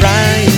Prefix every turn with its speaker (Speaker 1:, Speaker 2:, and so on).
Speaker 1: ไร